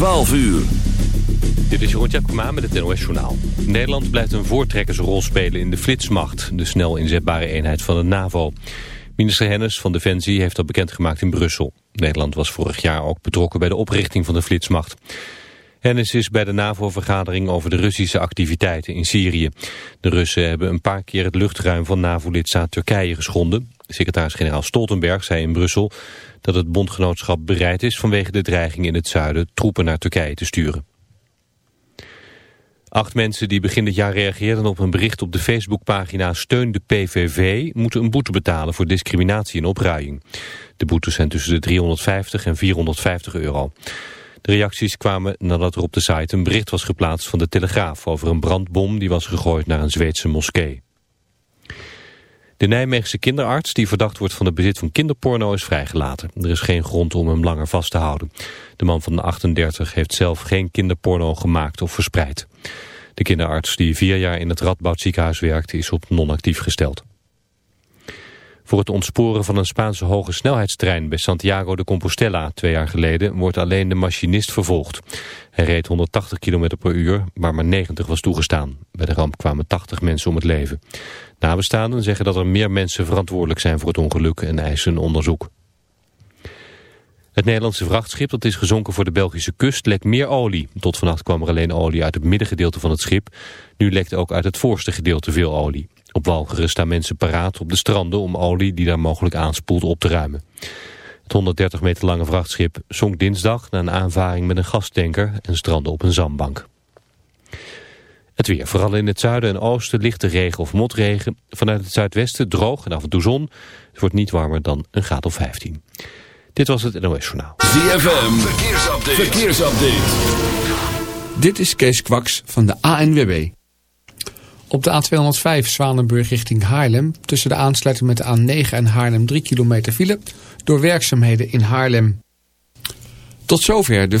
12 uur. Dit is Jeroen Tjepkema met het NOS Journaal. Nederland blijft een voortrekkersrol spelen in de flitsmacht... de snel inzetbare eenheid van de NAVO. Minister Hennis van Defensie heeft dat bekendgemaakt in Brussel. Nederland was vorig jaar ook betrokken bij de oprichting van de flitsmacht. Hennis is bij de NAVO-vergadering over de Russische activiteiten in Syrië. De Russen hebben een paar keer het luchtruim van NAVO-lidstaat Turkije geschonden. Secretaris-generaal Stoltenberg zei in Brussel dat het bondgenootschap bereid is vanwege de dreiging in het zuiden troepen naar Turkije te sturen. Acht mensen die begin dit jaar reageerden op een bericht op de Facebookpagina Steun de PVV moeten een boete betalen voor discriminatie en opruiing. De boetes zijn tussen de 350 en 450 euro. De reacties kwamen nadat er op de site een bericht was geplaatst van de Telegraaf over een brandbom die was gegooid naar een Zweedse moskee. De Nijmeegse kinderarts die verdacht wordt van het bezit van kinderporno is vrijgelaten. Er is geen grond om hem langer vast te houden. De man van de 38 heeft zelf geen kinderporno gemaakt of verspreid. De kinderarts die vier jaar in het Radboud ziekenhuis werkt is op non-actief gesteld. Voor het ontsporen van een Spaanse hoge snelheidstrein bij Santiago de Compostela twee jaar geleden wordt alleen de machinist vervolgd. Hij reed 180 km per uur, waar maar 90 was toegestaan. Bij de ramp kwamen 80 mensen om het leven. Nabestaanden zeggen dat er meer mensen verantwoordelijk zijn voor het ongeluk en eisen onderzoek. Het Nederlandse vrachtschip dat is gezonken voor de Belgische kust lekt meer olie. Tot vannacht kwam er alleen olie uit het middengedeelte van het schip. Nu lekt ook uit het voorste gedeelte veel olie. Op Walcheren staan mensen paraat op de stranden om olie die daar mogelijk aanspoelt op te ruimen. Het 130 meter lange vrachtschip zonk dinsdag na een aanvaring met een gastanker en strandde op een zandbank. Het weer, vooral in het zuiden en oosten lichte regen of motregen. Vanuit het zuidwesten droog en af en toe zon. Het wordt niet warmer dan een graad of 15. Dit was het NOS Journaal. ZFM, verkeersupdate. verkeersupdate. Dit is Kees Kwaks van de ANWB. Op de A205 Zwanenburg richting Haarlem... tussen de aansluiting met de A9 en Haarlem 3 kilometer file... door werkzaamheden in Haarlem. Tot zover de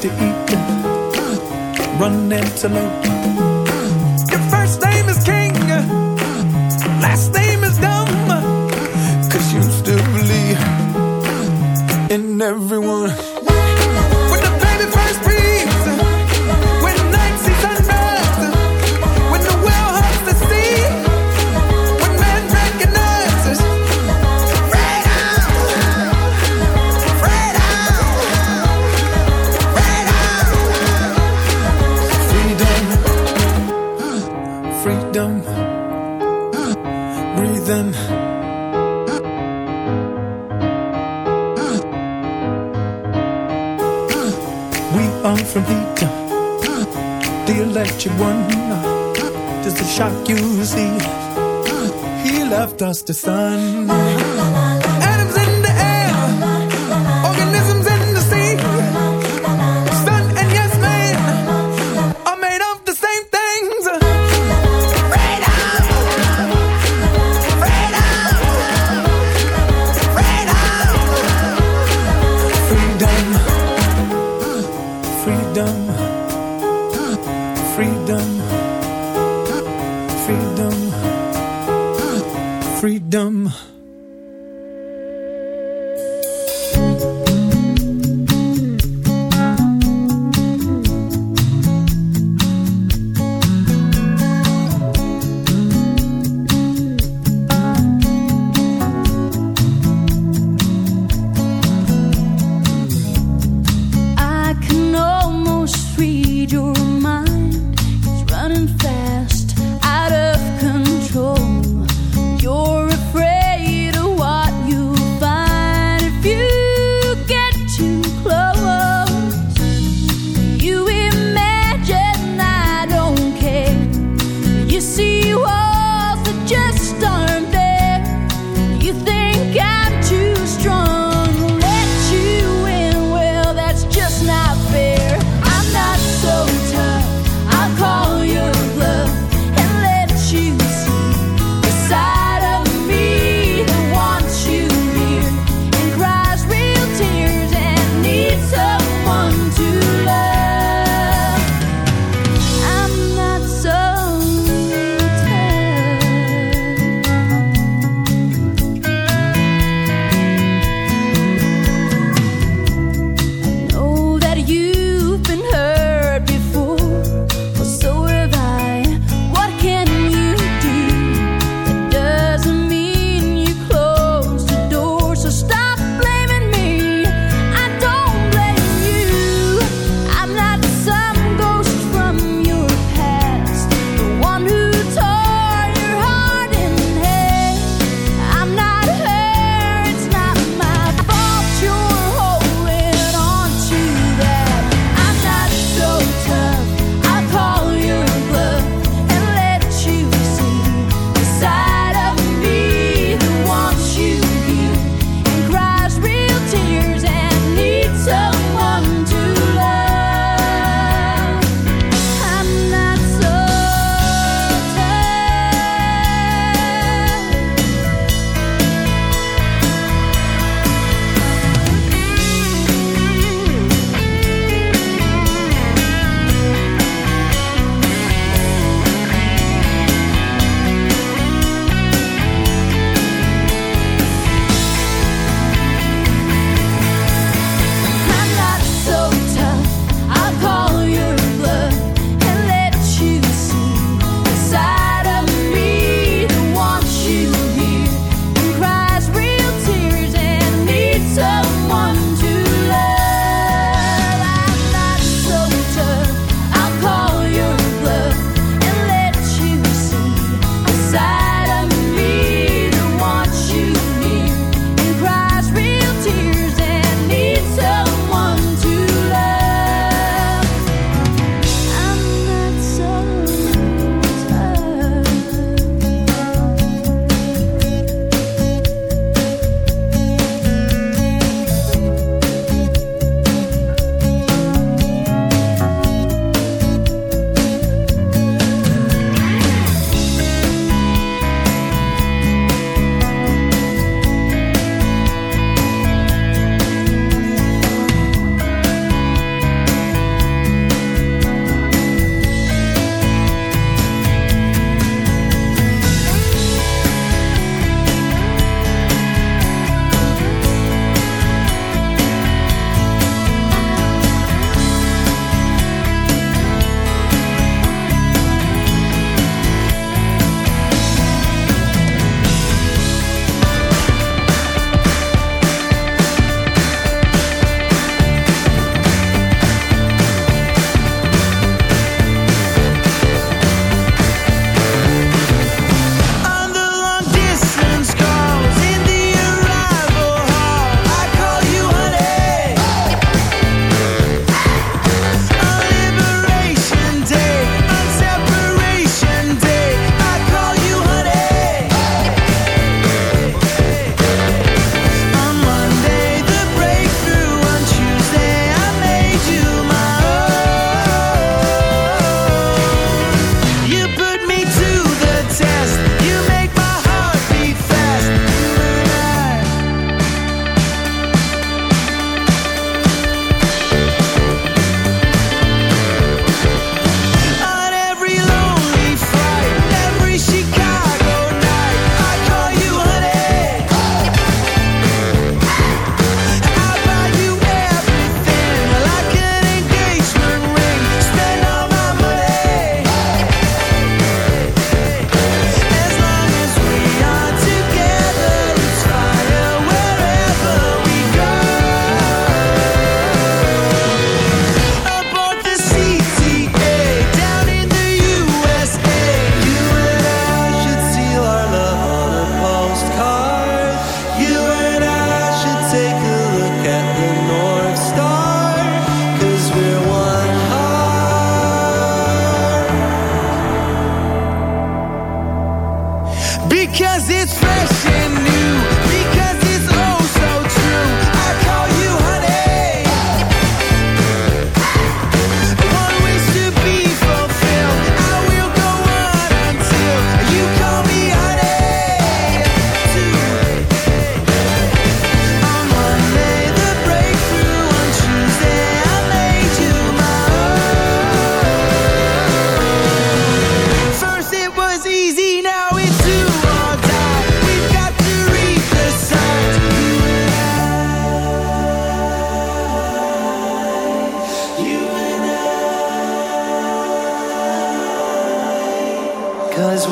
To eat. Run antelope. dust to sun.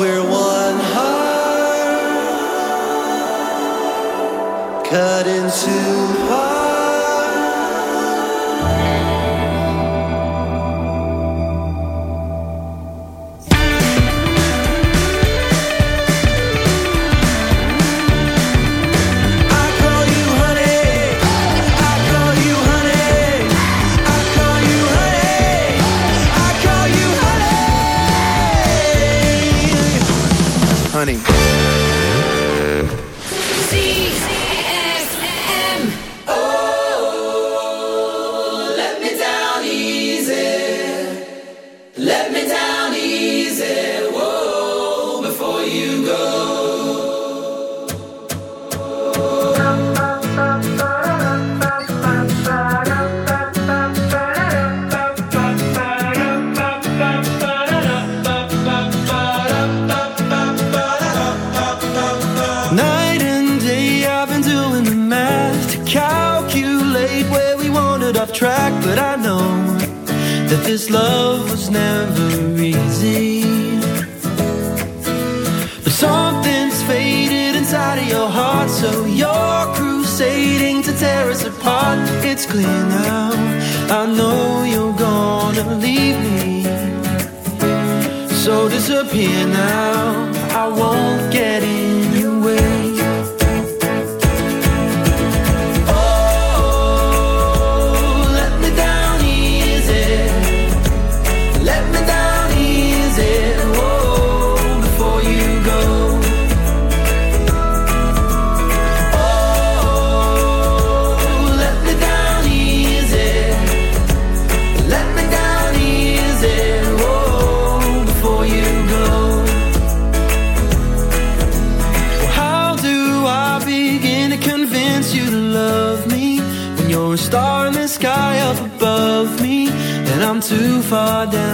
we're one heart cut into heart. Father.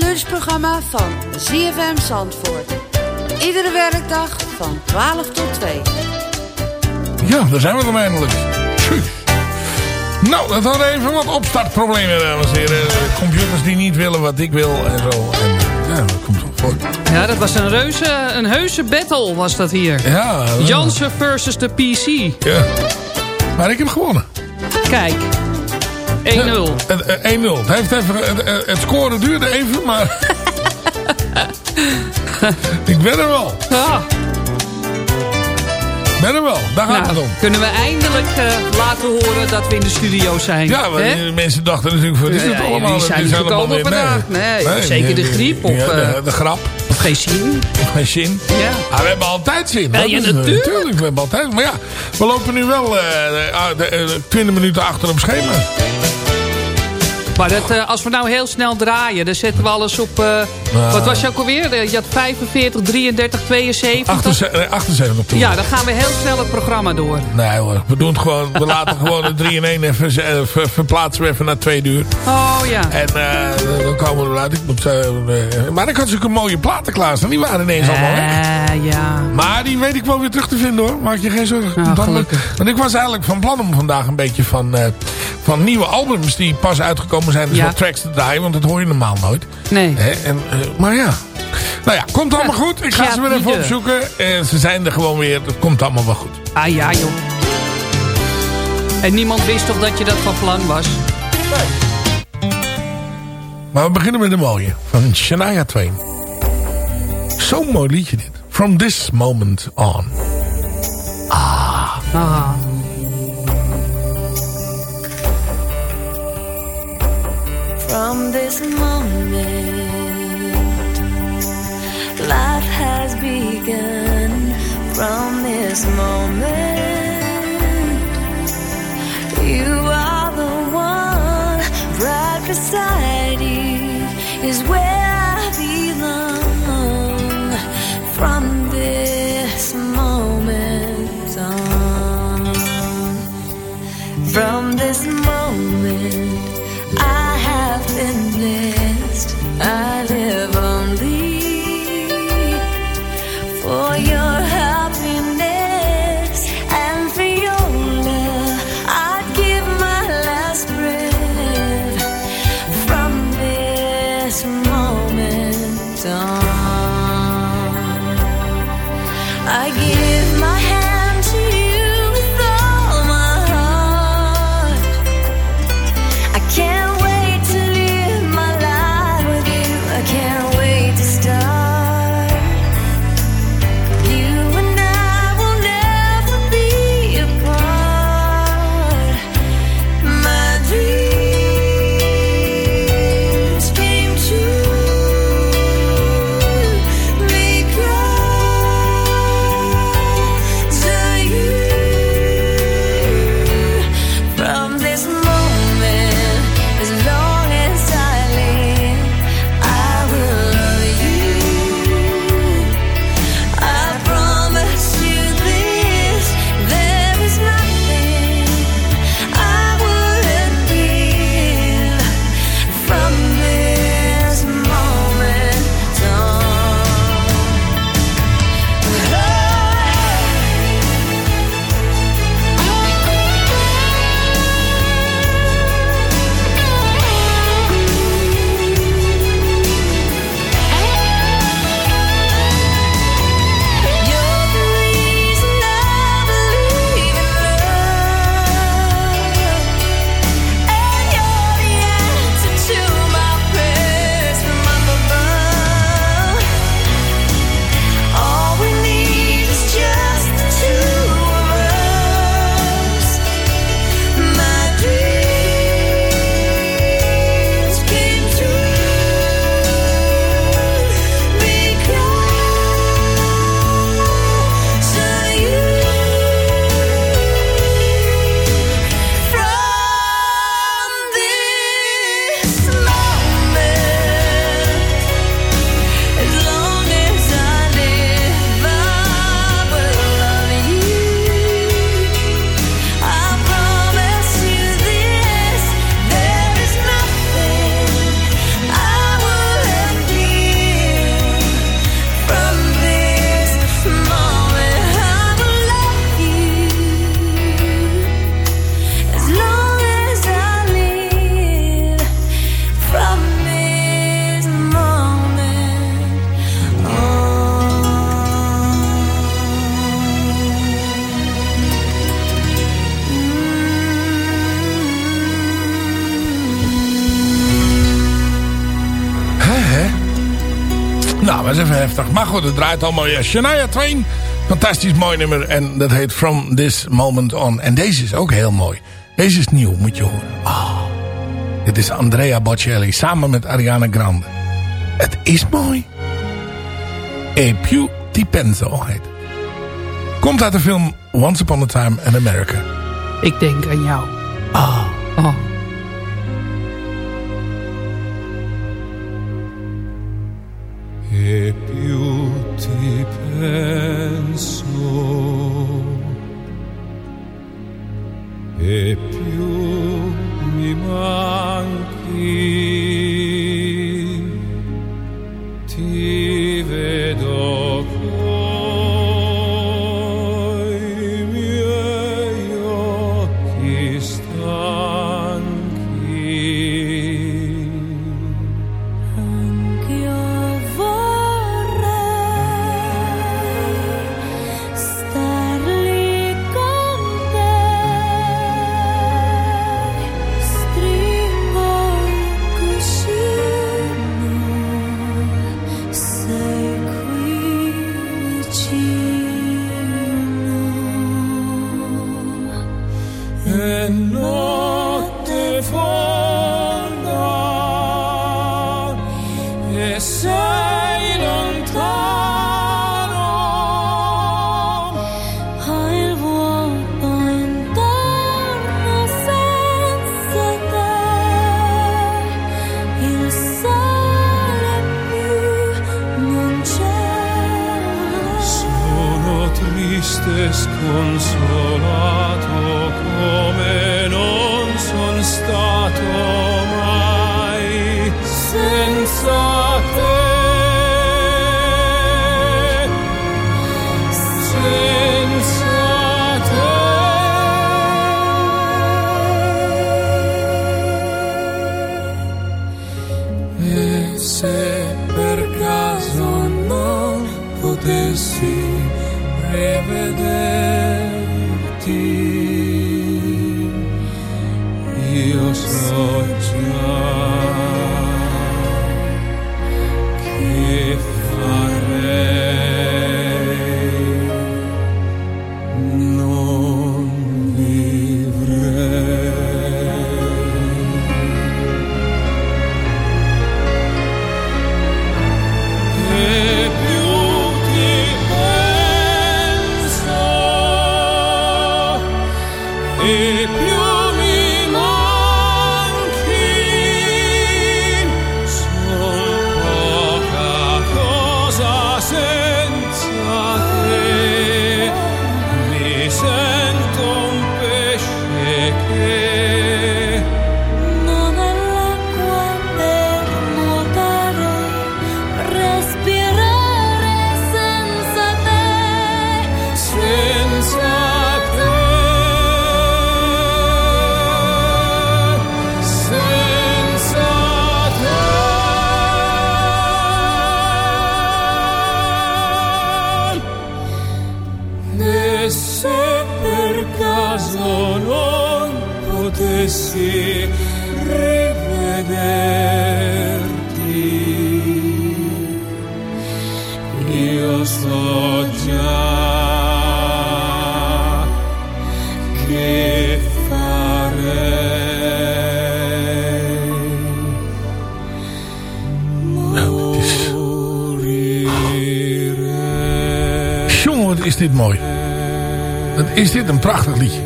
Lunchprogramma van ZFM Zandvoort. Iedere werkdag van 12 tot 2. Ja, daar zijn we dan eindelijk. Nou, dat hadden even wat opstartproblemen, dames en heren. Computers die niet willen wat ik wil en zo. En, ja, dat komt zo voor. Ja, dat was een reuze, een heuse battle was dat hier. Ja. Jansen versus de PC. Ja. Maar ik heb gewonnen. Kijk. 1-0. 1-0. Het, heeft even, het, het scoren duurde even, maar... ik ben er wel. Ben er wel, daar gaat Nou, het om. kunnen we eindelijk eh, laten horen dat we in de studio zijn. Ja, want die mensen dachten natuurlijk, wat is Ja, het ja, allemaal? jullie zijn niet allemaal gekomen vandaag. Nee, zeker de griep of, ja, de, eh, de grap. Of geen zin. Of geen zin. Ja. Ah, we hebben altijd zin. Ja, ja, eh, natuurlijk. We hebben altijd. Maar ja, we lopen nu wel eh, 20 minuten achter op schema. Maar dat, eh, als we nou heel snel draaien, dan zetten we alles op... eh, Wat was je ook alweer? Eh, Je had 45, 33, 72. 78, nee, 78 toen. Ja, dan gaan we heel snel het programma door. Nee hoor, we doen het gewoon. We laten gewoon de 3 in 1 even ver- verplaatsen we even naar 2 uur. Oh ja. En dan komen we eruit. Ik moet, maar ik had zulke mooie platen klaarstaan. Die waren ineens allemaal weg. Ja. Maar die weet ik wel weer terug te vinden hoor. Maak je geen zorgen. Nou, gelukkig. want ik was eigenlijk van plan om vandaag een beetje van, van nieuwe albums die pas uitgekomen zijn. Dus Ja. wat tracks te draaien. Want dat hoor je normaal nooit. Nee. Hè, en, eh, maar ja. Nou ja, komt allemaal Ja, goed. Ik ga ja, ze weer even ieder. opzoeken. En ze zijn er gewoon weer. Het komt allemaal wel goed. Ah ja, joh. En niemand wist toch dat je dat van plan was? Maar we beginnen met een mooie. Van Shania Twain. Zo'n mooi liedje dit. From this moment on. Ah. From this moment, life has begun. From this moment, you are the one right beside you is where I belong. From this moment on from this moment been blessed. I live heftig. Maar goed, het draait allemaal. Ja, Shania Twain Fantastisch mooi nummer. En dat heet From This Moment On. En deze is ook heel mooi. Deze is nieuw, moet je horen. Ah, dit is Andrea Bocelli samen met Ariana Grande. Het is mooi. E più ti penso heet. Komt uit de film Once Upon a Time in America. Ik denk aan jou. Ah. Oh. E dit een prachtig liedje.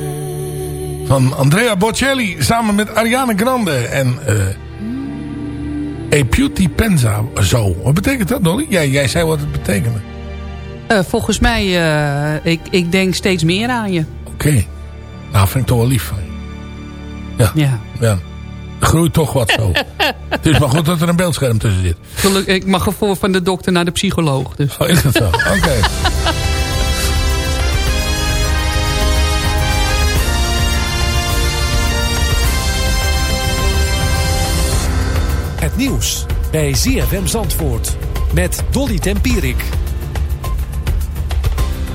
Van Andrea Bocelli samen met Ariana Grande. En E Beauty Penza. Zo. Wat betekent dat, Dolly? Jij, jij zei wat het betekende. Eh, volgens mij, eh, ik, ik denk steeds meer aan je. Oké. Nou, vind ik toch wel lief van je. Ja. Ja. ja. Er groeit toch wat zo. het is maar goed dat er een beeldscherm tussen zit. Ik mag ervoor van de dokter naar de psycholoog. Dus. Oh, is dat zo? Oké. Nieuws bij ZFM Zandvoort met Dolly Tempierik.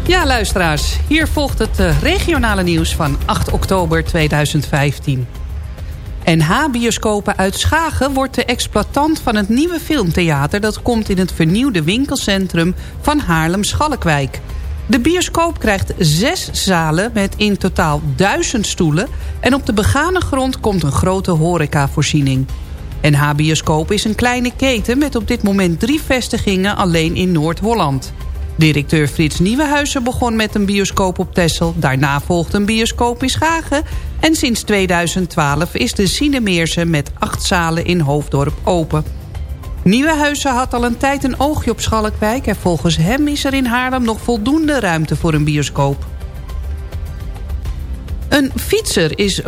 Ja, luisteraars. Hier volgt het eh, regionale nieuws van 8 oktober 2015. NH-bioscopen uit Schagen wordt de exploitant van het nieuwe filmtheater... dat komt in het vernieuwde winkelcentrum van Haarlem-Schalkwijk. De bioscoop krijgt zes zalen met in totaal duizend stoelen... en op de begane grond komt een grote horecavoorziening. NH-bioscoop is een kleine keten met op dit moment drie vestigingen alleen in Noord-Holland. Directeur Frits Nieuwenhuizen begon met een bioscoop op Texel. Daarna volgde een bioscoop in Schagen. En sinds 2012 is de Cinemeerse met acht zalen in Hoofddorp open. Nieuwenhuizen had al een tijd een oogje op Schalkwijk... en volgens hem is er in Haarlem nog voldoende ruimte voor een bioscoop. Een fietser is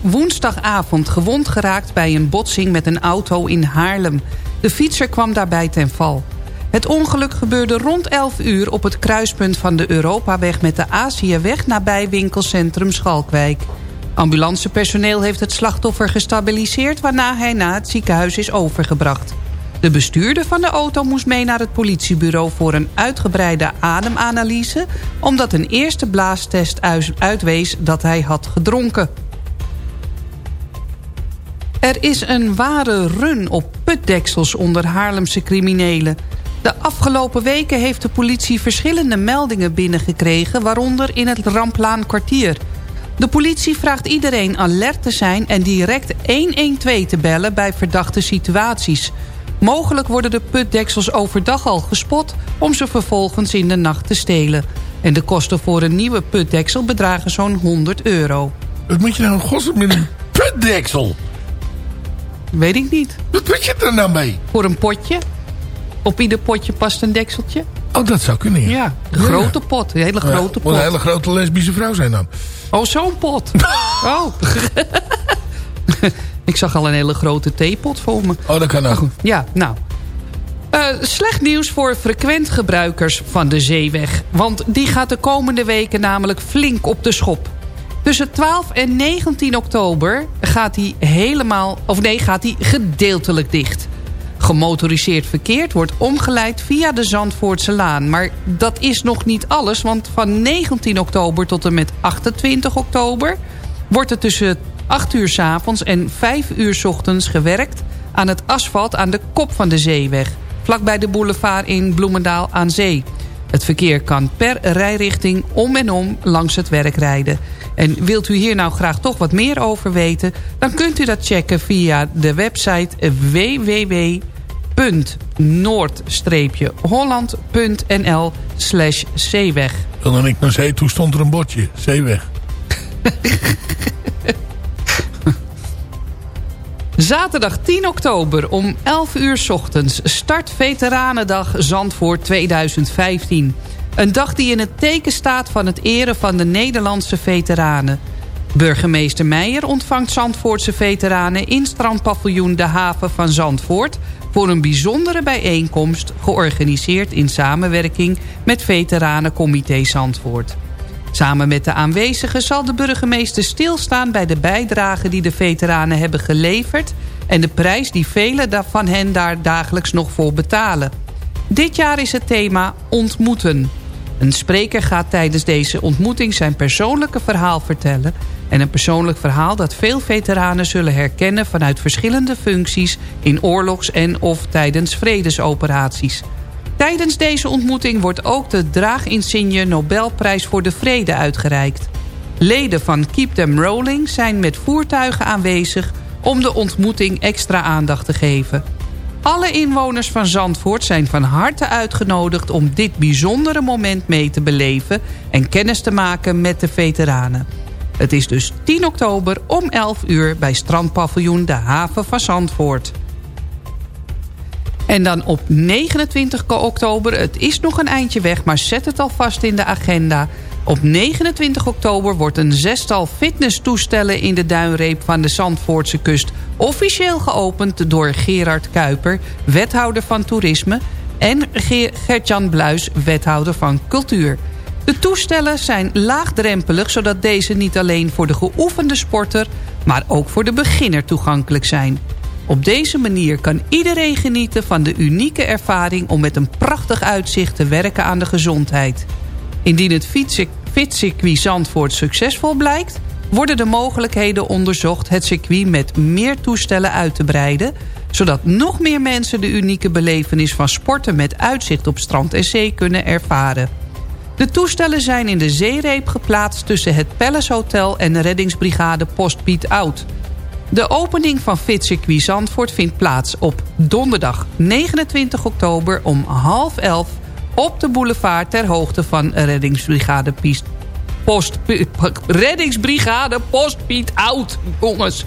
woensdagavond gewond geraakt bij een botsing met een auto in Haarlem. De fietser kwam daarbij ten val. Het ongeluk gebeurde rond 11 uur op het kruispunt van de Europaweg met de Aziëweg nabij winkelcentrum Schalkwijk. Ambulancepersoneel heeft het slachtoffer gestabiliseerd waarna hij naar het ziekenhuis is overgebracht. De bestuurder van de auto moest mee naar het politiebureau voor een uitgebreide ademanalyse... omdat een eerste blaastest uitwees dat hij had gedronken. Er is een ware run op putdeksels onder Haarlemse criminelen. De afgelopen weken heeft de politie verschillende meldingen binnengekregen... waaronder in het Ramplaankwartier. De politie vraagt iedereen alert te zijn en direct 112 te bellen bij verdachte situaties... Mogelijk worden de putdeksels overdag al gespot... om ze vervolgens in de nacht te stelen. En de kosten voor een nieuwe putdeksel bedragen zo'n 100 euro. Wat moet je nou godsnaam met een putdeksel? Weet ik niet. Wat moet je er nou mee? Voor een potje. Op ieder potje past een dekseltje. Oh, dat zou kunnen, ja. Ja, een grote pot. Een hele grote pot. Een hele grote lesbische vrouw zijn dan. Oh, zo'n pot. oh. Ik zag al een hele grote theepot voor me. Oh, dat kan ook. Ja, nou. Uh, slecht nieuws voor frequent gebruikers van de zeeweg. Want die gaat de komende weken namelijk flink op de schop. Tussen 12 en 19 oktober gaat hij helemaal, of nee, gaat hij gedeeltelijk dicht. Gemotoriseerd verkeer wordt omgeleid via de Zandvoortse Laan. Maar dat is nog niet alles, want van 19 oktober tot en met 28 oktober... wordt er tussen 8 uur s avonds en 5 uur s ochtends gewerkt... aan het asfalt aan de kop van de zeeweg. Vlakbij de boulevard in Bloemendaal aan zee. Het verkeer kan per rijrichting om en om langs het werk rijden. En wilt u hier nou graag toch wat meer over weten... dan kunt u dat checken via de website www.noord-holland.nl slash zeeweg. Toen ik naar zee toe stond er een bordje. Zeeweg. Zaterdag 10 oktober om 11 uur ochtends start Veteranendag Zandvoort 2015. Een dag die in het teken staat van het eren van de Nederlandse veteranen. Burgemeester Meijer ontvangt Zandvoortse veteranen in strandpaviljoen De Haven van Zandvoort... voor een bijzondere bijeenkomst georganiseerd in samenwerking met Veteranencomité Zandvoort. Samen met de aanwezigen zal de burgemeester stilstaan bij de bijdrage die de veteranen hebben geleverd... en de prijs die velen van hen daar dagelijks nog voor betalen. Dit jaar is het thema ontmoeten. Een spreker gaat tijdens deze ontmoeting zijn persoonlijke verhaal vertellen... en een persoonlijk verhaal dat veel veteranen zullen herkennen... vanuit verschillende functies in oorlogs- en of tijdens vredesoperaties... Tijdens deze ontmoeting wordt ook de draaginsigne Nobelprijs voor de Vrede uitgereikt. Leden van Keep Them Rolling zijn met voertuigen aanwezig om de ontmoeting extra aandacht te geven. Alle inwoners van Zandvoort zijn van harte uitgenodigd om dit bijzondere moment mee te beleven en kennis te maken met de veteranen. Het is dus 10 oktober om 11 uur bij strandpaviljoen de haven van Zandvoort. En dan op 29 oktober, het is nog een eindje weg... maar zet het alvast in de agenda. Op 29 oktober wordt een zestal fitnesstoestellen... in de duinreep van de Zandvoortse kust... officieel geopend door Gerard Kuiper, wethouder van toerisme... en Gertjan Bluis, wethouder van cultuur. De toestellen zijn laagdrempelig... zodat deze niet alleen voor de geoefende sporter... maar ook voor de beginner toegankelijk zijn... Op deze manier kan iedereen genieten van de unieke ervaring... om met een prachtig uitzicht te werken aan de gezondheid. Indien het fietscircuit Zandvoort succesvol blijkt... worden de mogelijkheden onderzocht het circuit met meer toestellen uit te breiden... zodat nog meer mensen de unieke belevenis van sporten... met uitzicht op strand en zee kunnen ervaren. De toestellen zijn in de zeereep geplaatst tussen het Palace Hotel en de reddingsbrigade Post Piet Oud. De opening van Fitcircuit Zandvoort vindt plaats op donderdag 29 oktober om half elf op de boulevard ter hoogte van reddingsbrigade Post, reddingsbrigade Post Piet Oud, jongens.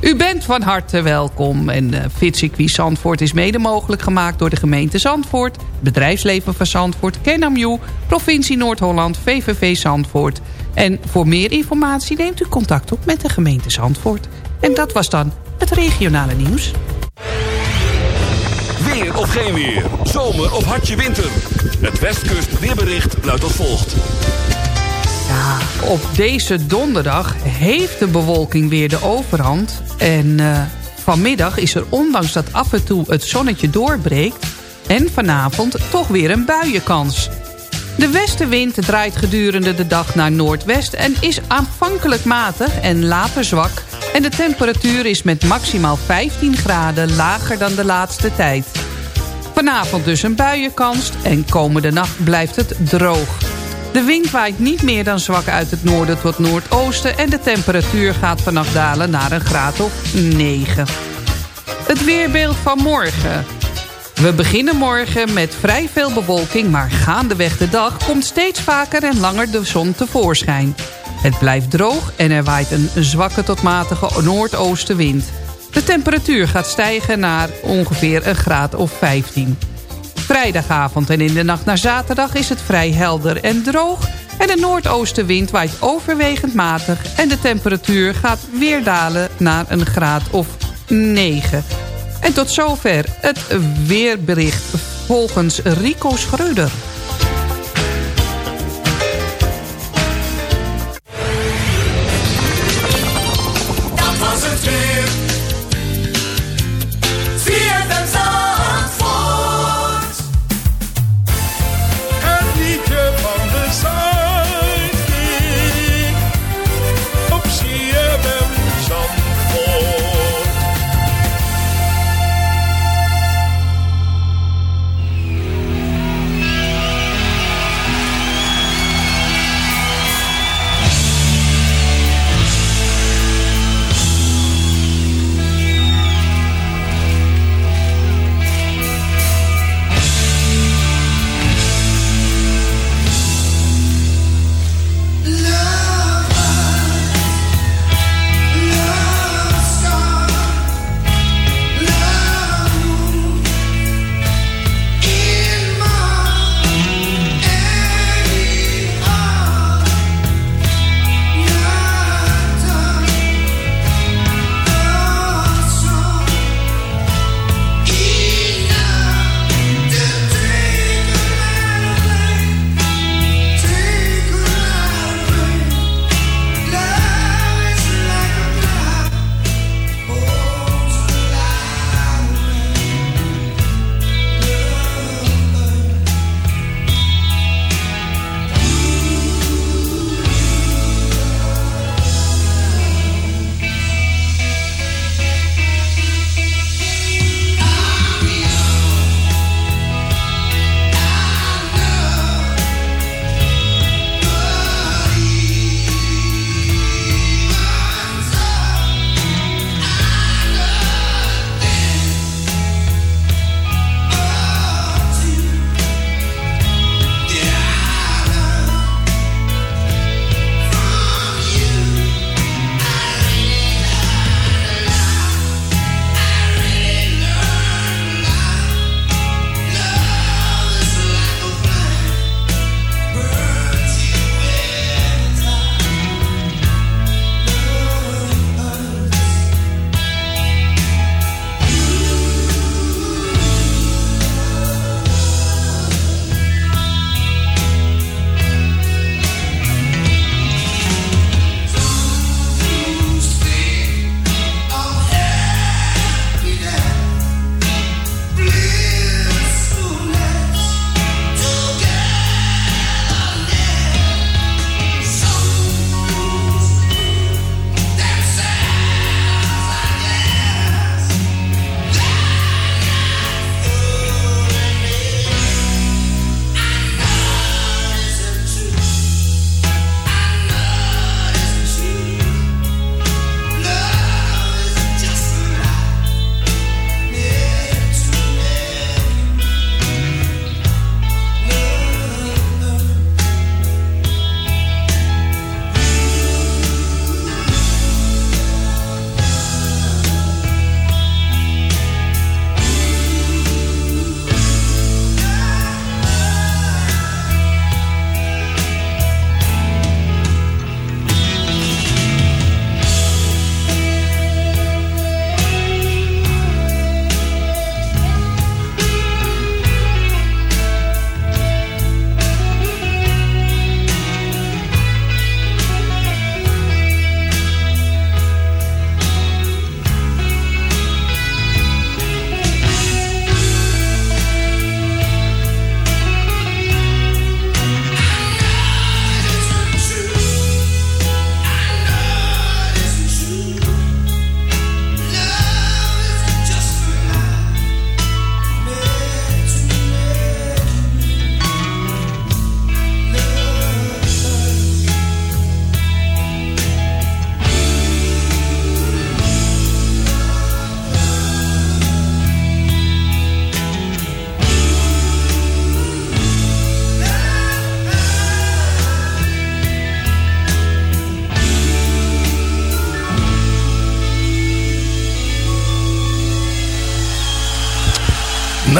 U bent van harte welkom. En uh, Fitcircuit Zandvoort is mede mogelijk gemaakt door de gemeente Zandvoort... bedrijfsleven van Zandvoort, Kenamju, provincie Noord-Holland, VVV Zandvoort. En voor meer informatie neemt u contact op met de gemeente Zandvoort. En dat was dan het regionale nieuws. Weer of geen weer, zomer of hartje winter. Het Westkust weerbericht luidt als volgt. Ja, op deze donderdag heeft de bewolking weer de overhand. En uh, vanmiddag is er ondanks dat af en toe het zonnetje doorbreekt... en vanavond toch weer een buienkans. De westenwind draait gedurende de dag naar noordwest... en is aanvankelijk matig en later zwak... en de temperatuur is met maximaal 15 graden lager dan de laatste tijd. Vanavond dus een buienkans en komende nacht blijft het droog. De wind waait niet meer dan zwak uit het noorden tot noordoosten... en de temperatuur gaat vannacht dalen naar een graad of 9. Het weerbeeld van morgen. We beginnen morgen met vrij veel bewolking... maar gaandeweg de dag komt steeds vaker en langer de zon tevoorschijn. Het blijft droog en er waait een zwakke tot matige noordoostenwind. De temperatuur gaat stijgen naar ongeveer een graad of 15. Vrijdagavond en in de nacht naar zaterdag is het vrij helder en droog... en de noordoostenwind waait overwegend matig... en de temperatuur gaat weer dalen naar een graad of 9. En tot zover het weerbericht volgens Rico Schreuder.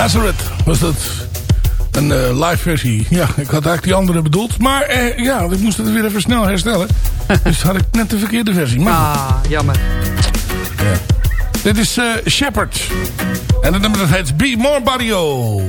Nazareth was dat. Een eh, live versie. Ja, ik had eigenlijk die andere bedoeld. Maar eh, ja, ik moest het weer even snel herstellen. dus had ik net de verkeerde versie. Maar, Ah, jammer. ja. Dit is eh Shepard. En het nummer dat heet Be More Barrio.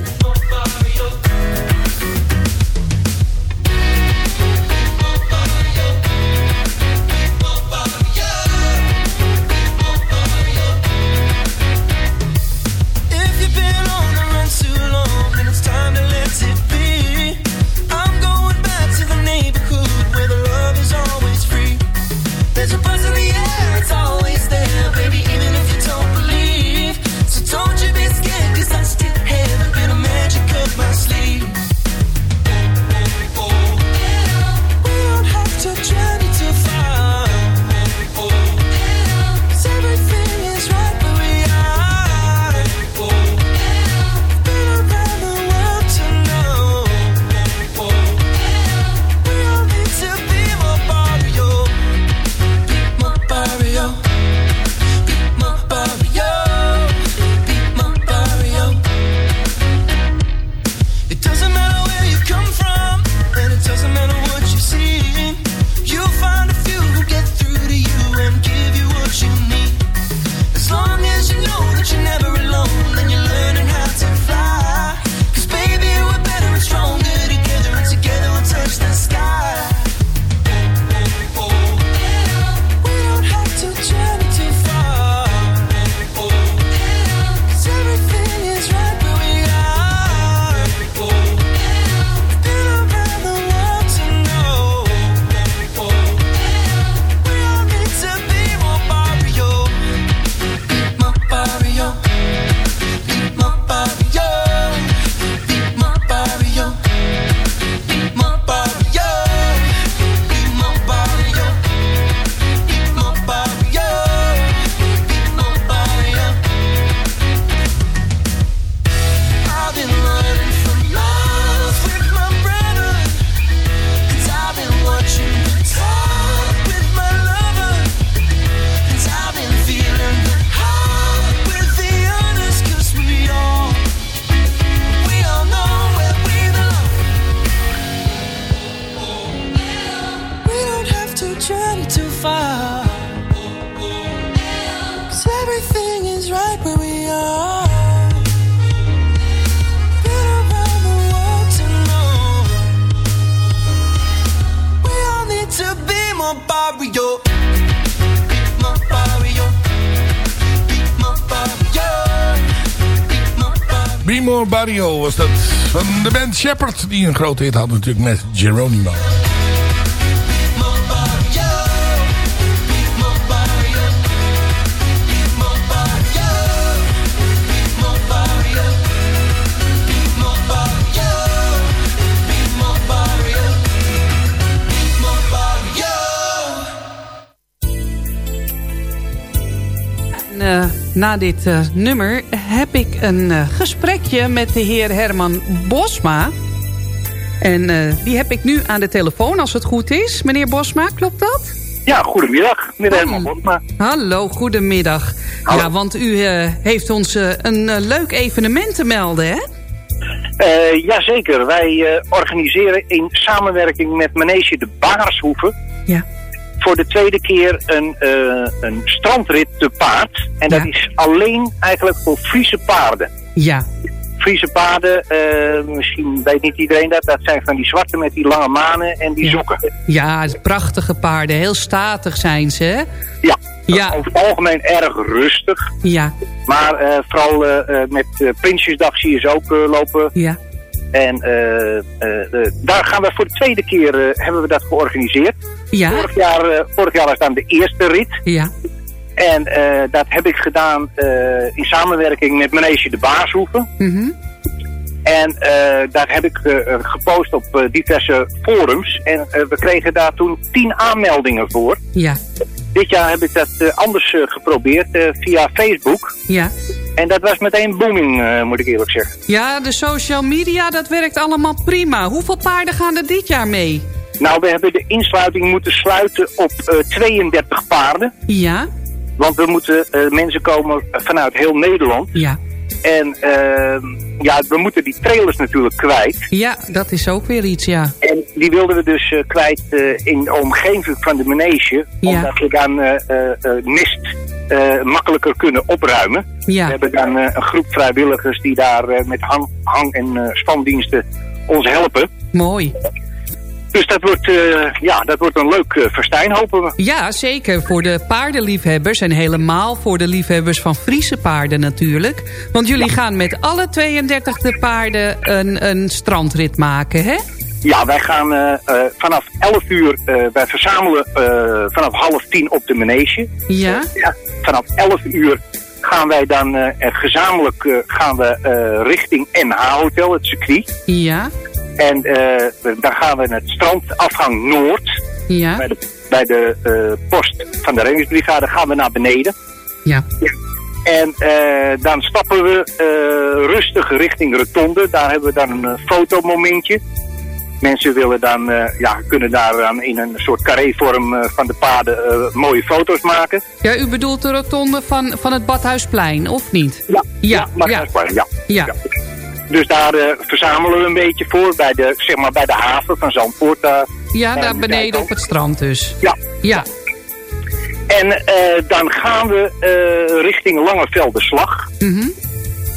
Shepard. Die een grote hit had natuurlijk met Geronimo. Na dit eh, nummer heb ik een eh, gesprekje met de heer Herman Bosma. En eh, die heb ik nu aan de telefoon, als het goed is. Meneer Bosma, klopt dat? Ja, goedemiddag, meneer Herman Bosma. Hallo, goedemiddag. Ja, want u heeft ons een leuk evenement te melden, hè? Jazeker, wij organiseren in samenwerking met Manege de Baarshoeven... Ja. Voor de tweede keer een, eh, een strandrit te paard. En dat is alleen eigenlijk voor Friese paarden. Ja. Friese paarden, eh, misschien weet niet iedereen dat... dat zijn van die zwarte met die lange manen en die zoeken. Ja, prachtige paarden. Heel statig zijn ze, hè? Ja, Ja. over het algemeen erg rustig. Ja. Maar eh, vooral met uh, Prinsjesdag zie je ze ook lopen. Ja. En daar gaan we voor de tweede keer hebben we dat georganiseerd. Ja. Vorig, jaar, eh, vorig jaar was dan de eerste rit. Ja. En eh, dat heb ik gedaan eh, in samenwerking met Manege de Baashoeven. Mhm. En eh, daar heb ik gepost op diverse forums. En we kregen daar toen tien aanmeldingen voor. Ja. Dit jaar heb ik dat anders geprobeerd via Facebook. Ja. En dat was meteen booming, moet ik eerlijk zeggen. Ja, de social media, dat werkt allemaal prima. Hoeveel paarden gaan er dit jaar mee? Nou, we hebben de insluiting moeten sluiten op eh, 32 paarden. Ja. Want we moeten, eh, mensen komen vanuit heel Nederland. Ja. En ehm, ja, we moeten die trailers natuurlijk kwijt. Ja, dat is ook weer iets, ja. En die wilden we dus eh, kwijt eh, in de omgeving van de manege. Ja. Omdat we dan eh, eh, eh, mist eh, makkelijker kunnen opruimen. Ja. We hebben dan eh, een groep vrijwilligers die daar eh, met hang, hang- en eh, spandiensten ons helpen. Mooi. Dus dat wordt, eh, ja, dat wordt een leuk festijn, hopen we. Ja, zeker. Voor de paardenliefhebbers en helemaal voor de liefhebbers van Friese paarden natuurlijk. Want jullie gaan met alle 32 de paarden een, een strandrit maken, hè? Ja, wij gaan eh, vanaf 11 uur, wij verzamelen vanaf half tien op de manege. Ja? Ja, vanaf 11 uur gaan wij dan gezamenlijk gaan we, richting NH Hotel, het circuit. Ja? En eh, dan gaan we naar het strand, afgang Noord. Ja? Bij de, bij de eh, post van de reddingsbrigade gaan we naar beneden. Ja. En eh, dan stappen we rustig richting Rotonde. Daar hebben we dan een fotomomentje. Mensen willen dan, ja, kunnen daar dan in een soort carré-vorm eh, van de paden mooie foto's maken. Ja, u bedoelt de rotonde van, van het Badhuisplein, of niet? Ja, ja, mag ja. ja. Ja. Dus daar eh, verzamelen we een beetje voor bij de, zeg maar, bij de haven van Zandvoort. daar. Ja, En daar de beneden op het strand dus. Ja. Ja. En eh, dan gaan we eh, richting Langevelderslag. Mhm.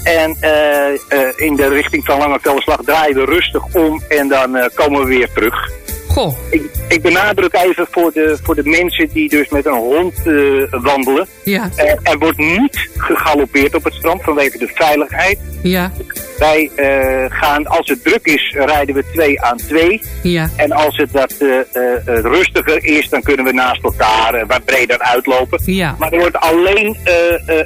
En eh, eh, in de richting van Langevelderslag draaien we rustig om en dan eh, komen we weer terug. Goh. Ik, ik benadruk even voor de, voor de mensen die dus met een hond eh, wandelen. Ja. Eh, er wordt niet gegalopeerd op het strand vanwege de veiligheid. Ja. Wij eh, gaan, als het druk is, rijden we twee aan twee. Ja. En als het wat rustiger is, dan kunnen we naast elkaar wat breder uitlopen. Ja. Maar er wordt alleen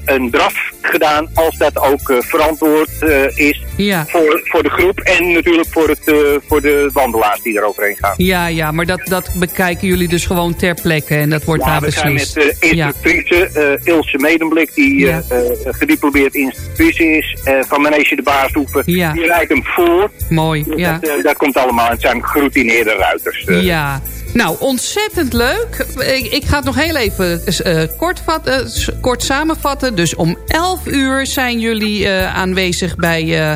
een draf gedaan als dat ook verantwoord is Ja. voor, voor de groep. En natuurlijk voor, het, voor de wandelaars die er overheen gaan. Ja, ja, maar dat, dat bekijken jullie dus gewoon ter plekke en dat wordt Ja, daar we zijn beslist. met de ja. instructrice eh, Ilse Medemblik, die Ja. eh, eh, gediplomeerd instructrice is eh, van Manege de Baarsoepen. Ja. Die rijdt hem voor. Mooi, Dus ja. dat, eh, dat komt allemaal. Het zijn geroutineerde ruiters. eh. Ja. Nou, ontzettend leuk. Ik, ik ga het nog heel even eh, kort, vat- eh, kort samenvatten. Dus om 11 uur zijn jullie eh, aanwezig bij, eh,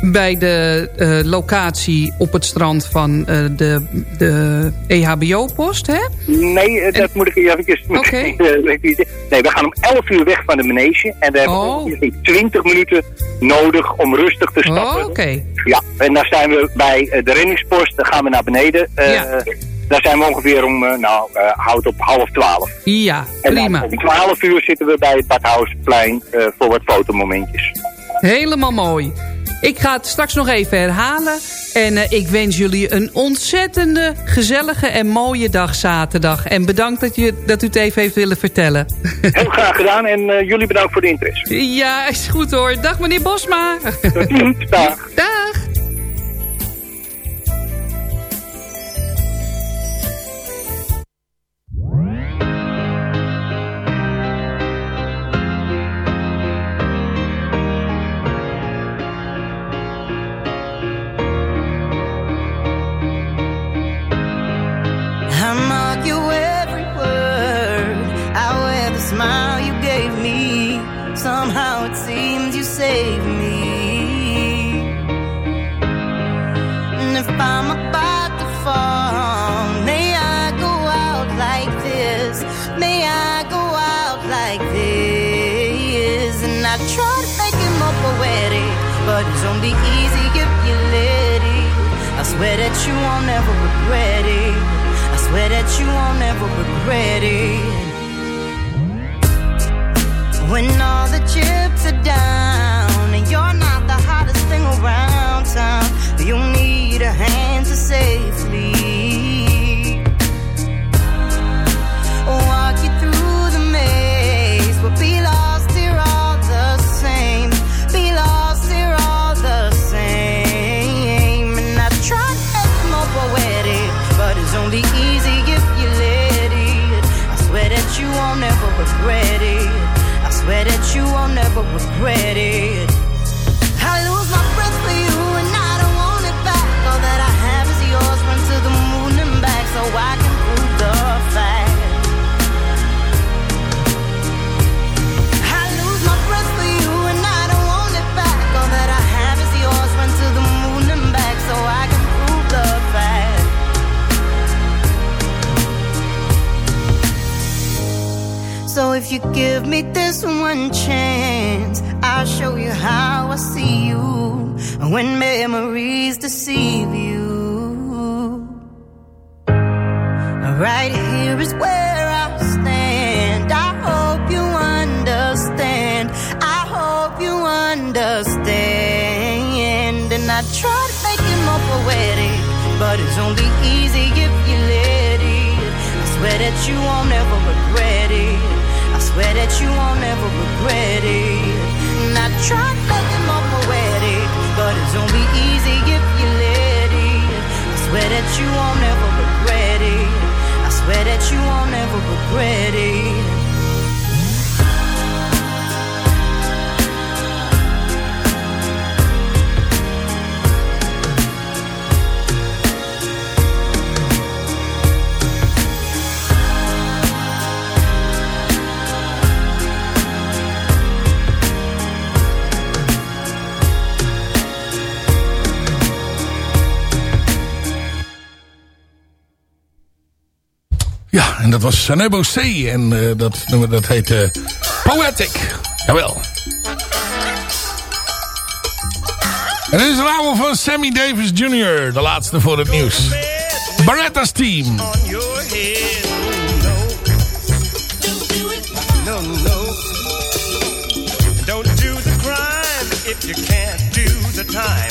bij de eh, locatie op het strand van eh, de, de EHBO-post, hè? Nee, eh, dat moet ik eventjes... Oké. nee, we gaan om 11 uur weg van de manege. En we hebben Oh. ongeveer 20 minuten nodig om rustig te stappen. Oh, oké. Ja, en dan zijn we bij de reddingspost. Dan gaan we naar beneden. Ja. Daar zijn we ongeveer om, nou, eh houd op half twaalf. Ja, prima. om 12 uur zitten we bij het Badhousplein eh, voor wat fotomomentjes. Helemaal mooi. Ik ga het straks nog even herhalen. En eh, ik wens jullie een ontzettende, gezellige en mooie dag zaterdag. En bedankt dat, je, dat u het even heeft willen vertellen. Heel graag gedaan en eh, jullie bedankt voor de interesse. ja, is goed hoor. Dag meneer Bosma. Dag. Dag. I try to make it more poetic, but it's only easy if you let it. I swear that you won't ever regret it. I swear that you won't ever regret it. When all the chips are down and you're not the hottest thing around town, you'll need a hand to safely walk won't ever regret it. I swear that you won't ever regret it. If you give me this one chance, I'll show you how I see you when memories deceive you. Right here is where I stand. I hope you understand. I hope you understand. And I try to make it more poetic, but it's only easy if you let it. I swear that you won't ever regret swear that you won't ever regret it. And I make it more poetic, but it's only easy if you let it. I swear that you won't ever regret it. I swear that you won't ever regret it. En dat was Sanebo C. En eh, dat nummer dat heet eh, Poetic. Jawel. En dit is een oude van Sammy Davis Jr. De laatste voor het nieuws. Barretta's team. Don't do the crime if you can't do the time.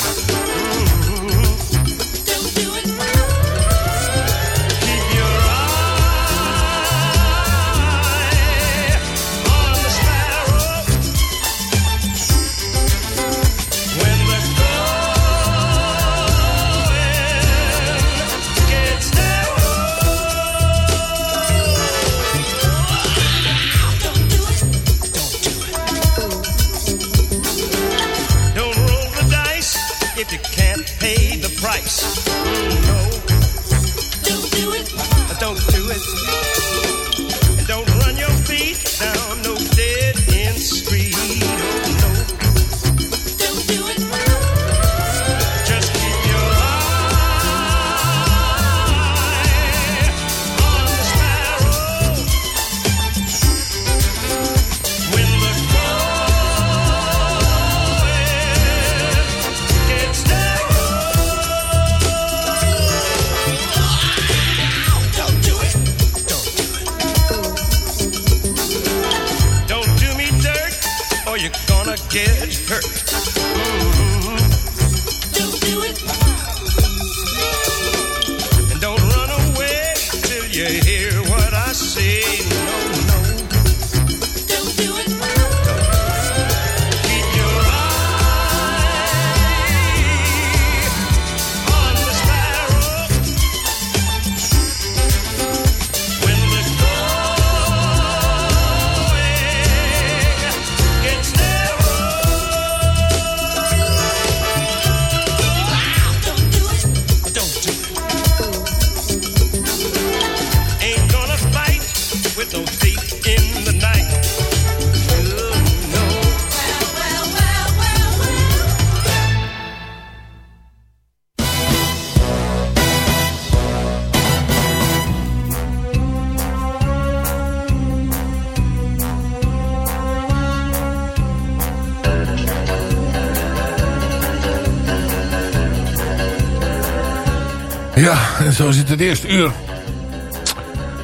Zo zit het eerste uur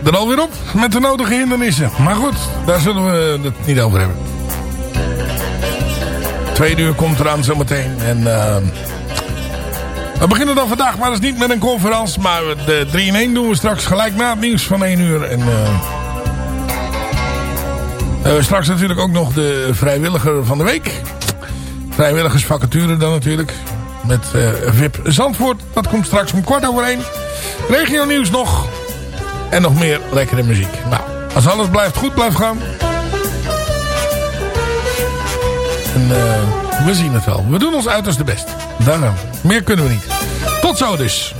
er alweer op met de nodige hindernissen. Maar goed, daar zullen we het niet over hebben. Tweede uur komt eraan zometeen. En eh, we beginnen dan vandaag maar eens niet met een conferentie. Maar de 3 in 1 doen we straks gelijk na het nieuws van 1 uur. En eh, straks natuurlijk ook nog de vrijwilliger van de week. Vrijwilligersvacature dan natuurlijk. Met eh, VIP Zandvoort. Dat komt straks om kwart over één. Regio nieuws nog. En nog meer lekkere muziek. Nou, als alles blijft goed blijft gaan. En eh, we zien het wel. We doen ons uiterste best. Daarom. Meer kunnen we niet. Tot zo dus.